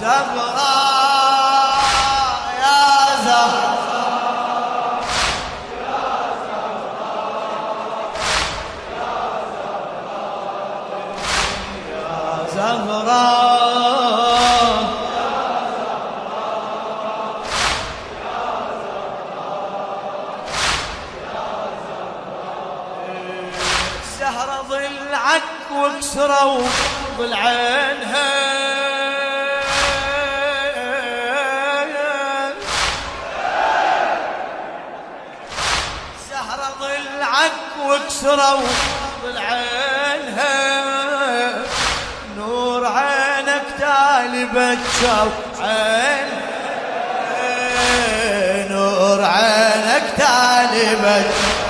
زهراء يا زهراء يا زهراء. الزهرة ضلعك وكسروا ضلعينها وكسروا ضلعينها نور عينك تالي بتشاو عين نور عينك تالي بتشاو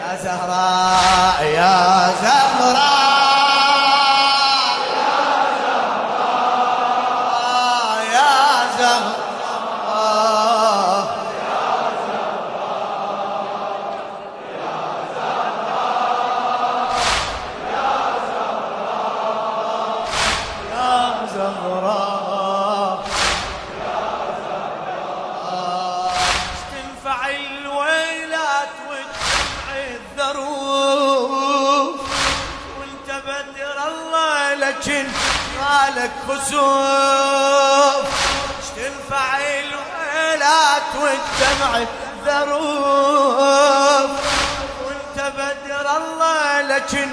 يا زهراء يا زهراء. مالك خسوف تنفع الويلات والدمع الذروب وانت بدر الله لكن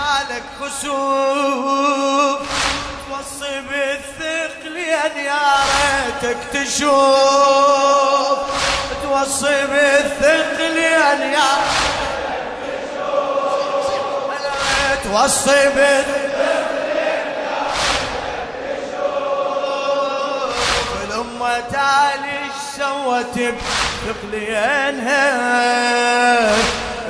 مالك خسوف. توصي بالثقلين يا ريتك تشوف. توصي بالثقلين يا توصي بالثقلين الأمة تالي سوت بثقلينها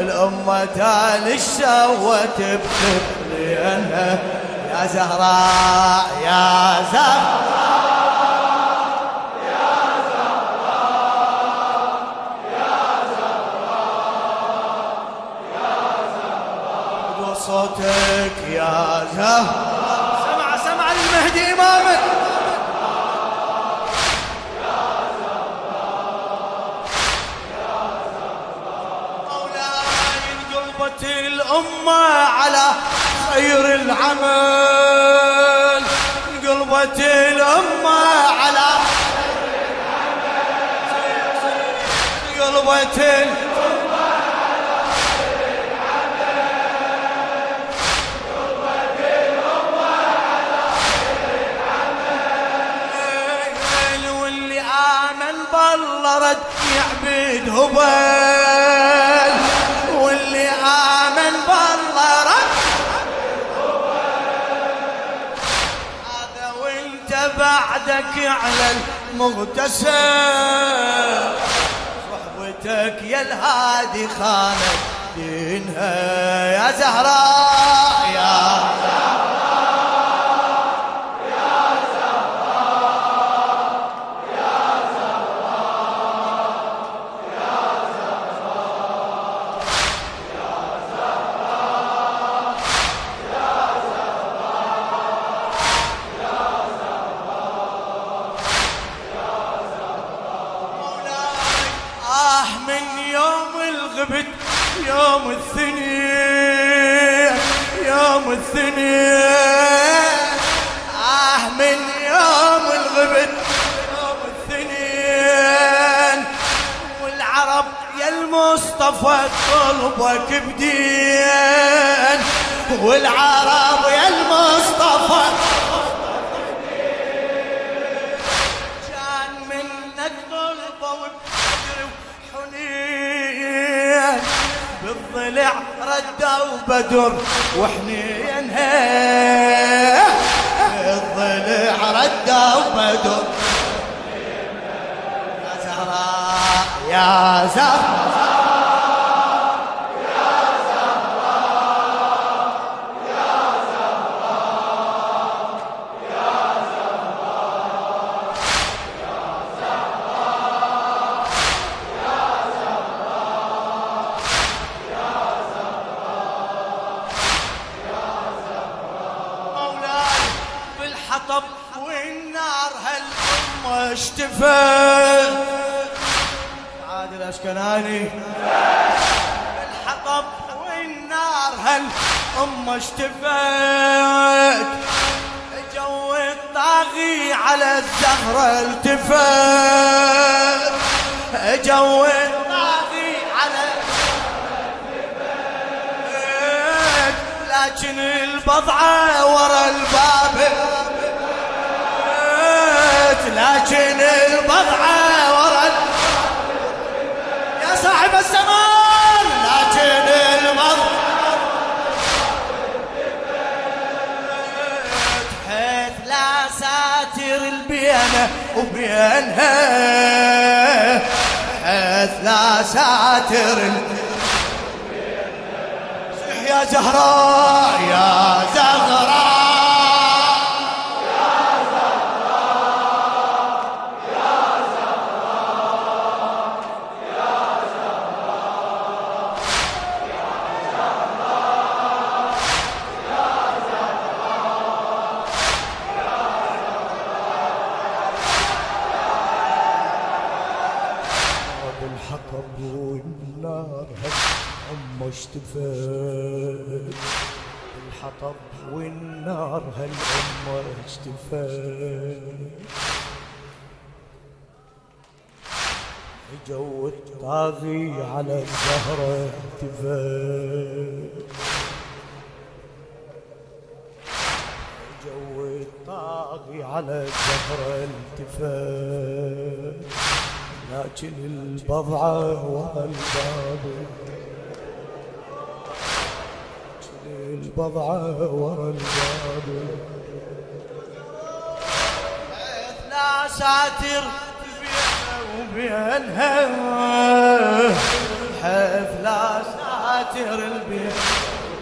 الأمة تالي سوت بثقلينها يا زهراء يا زهراء صوتك يا زهراء. سمع سمع المهدي إمامك. انقلبت الأمة على خير العمل. انقلبت الأمة على انقلبت الأمة واللي آمن بالله رد يعبد هبل. بعدك على المغتسل. صحبتك يا الهادي خانت دينها يا زهراء. يوم الثنين. آه من يوم الغبت يوم الثنين. والعرب يا المصطفى قلبك بدين والعرب يا المصطفى بالضلع ردوا بدر وحنين هي بالضلع ردوا بدر. يا زهراء يا زهراء. اشتفت عادل أشكناني الحطب والنار هالأمة اشتفت؟ جو الطاغي على الزهرة التفت. جو الطاغي على لكن البضعة ورا الباب لكن البضعة ورا يا صاحب الزمان. لكن البضعة حيث لا ساتر البينة وبينها حيث لا ساتر يا زهراء يا زهراء. اشتفت الحطب والنار هالأمة اشتفت جو الطاغي على الزهرة التفت جو الطاغي على الزهرة التفت لكن البضعة ورا البضعة ورا الباب لا ساتر بينه وبينها حيث لا ساتر البيت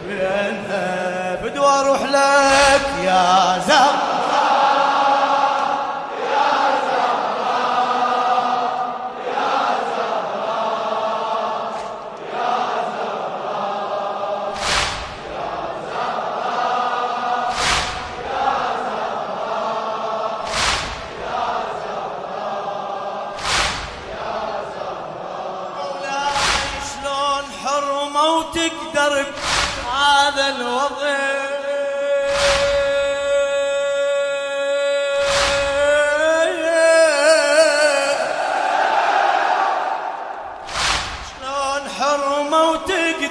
بينها بدو أروح لك يا زهر.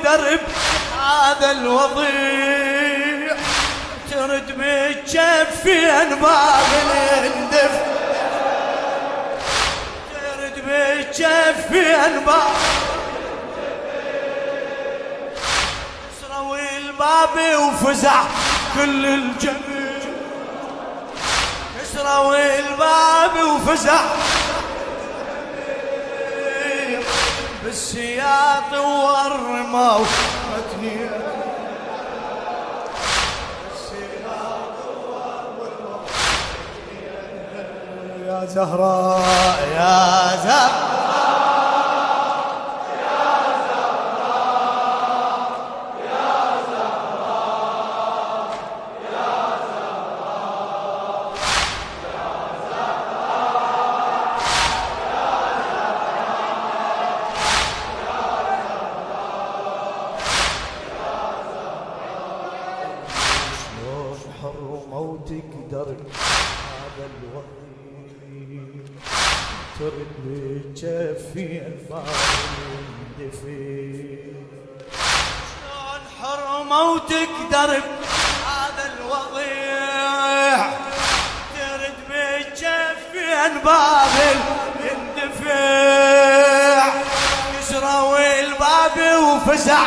وتقدر بهذا الوضيع. ترد بتشفين باب الاندف. ترد بتشفين باب سروي الباب وفزع كل الجميع. كسروا الباب وفزع بالسياط والرماو. متني يا زهراء يا زهر حرمة وتقدر هذا الوضيع. ترد بجفين بابل يندفع. كسروا الباب وفزع.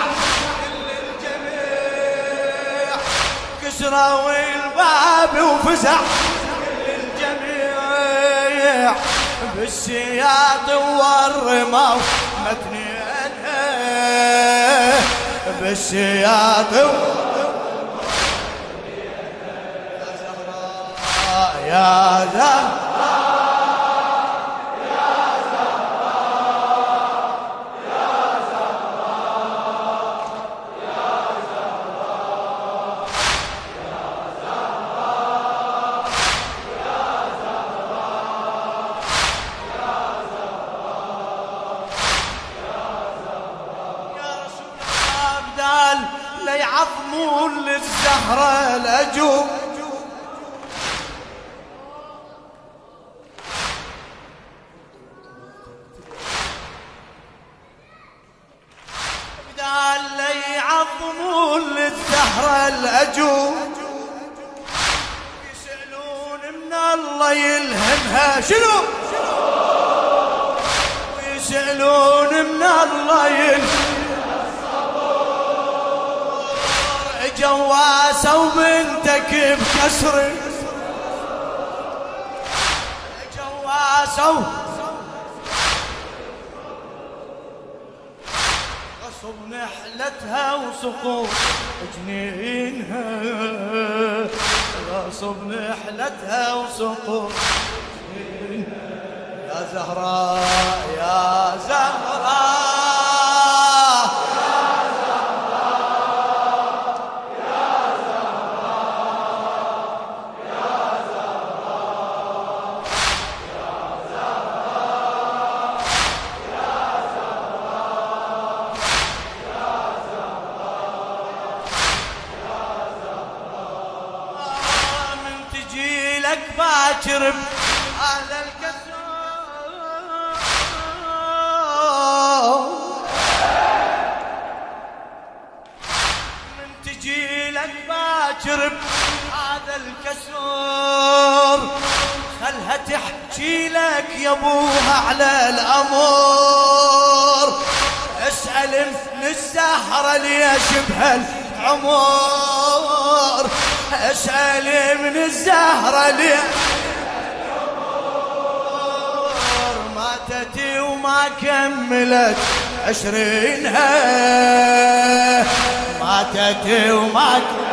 الجميع. كسروا الباب وفزع. الجميع. بالسياط والرماو. متنينها بالسياط يا زهر الزهرة الأجوب بدال لي يعظمون للزهرة الأجوب يسألون من الله يلهمها. شنو؟ ويسألون من الله يلهمها. جواسة وبنتك بكسر جواسة غصب نحلتها وسقوط جنينها. غصب نحلتها وسقوط يا زهراء يا زهراء. باكر على الكسر من تجي لك باكر هذا الكسر خلها تحكي لك يا أبوها على الأمور. اسأل الزهرة ليش بهالعمر. أسأل من الزهره ليش ماتت وما كملت عشرينها ماتت وما كملت.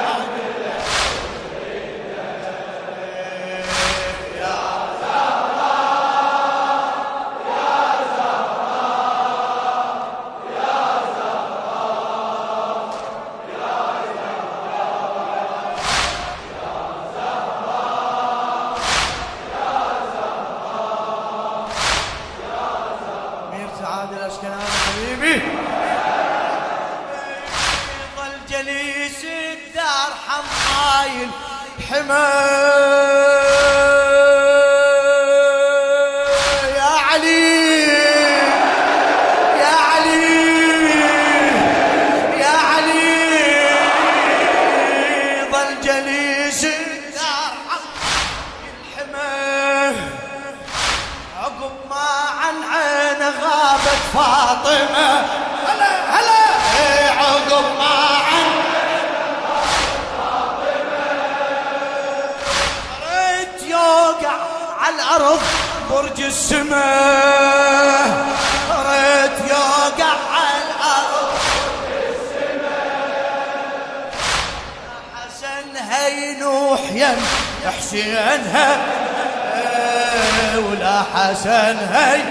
جليس الدار حمايل؟ حما يا علي يا علي يا علي. ظل جليس حما عقب ما عن عين غابت فاطمة. على الأرض برج السماء. ريت يوقع على الأرض. حسن هي نوح يم حسينها ولا حسن هي